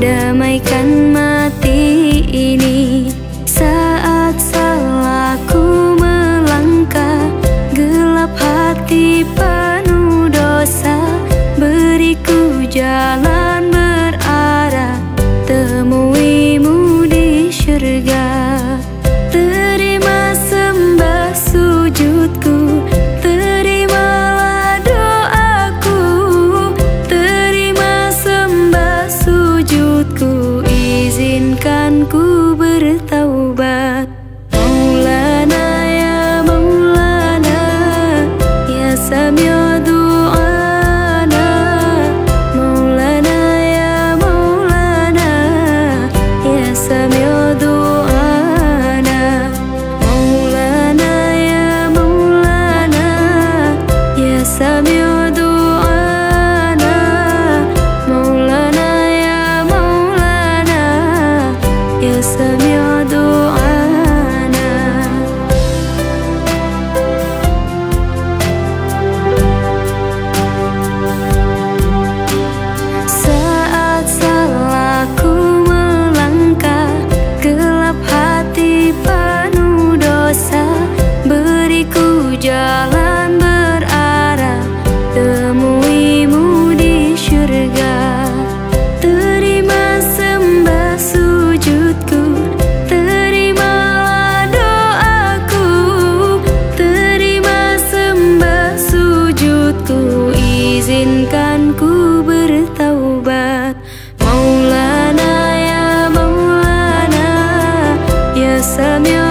damaikan mati ini saat salahku melangkah gelap hati. Ya يستمع دعانا Saat salahku melangkah Gelap hati penuh dosa. Beriku jalan bésame a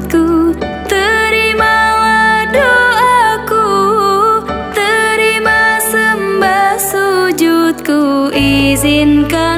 takutku Terimalah doaku Terima sembah sujudku Izinkan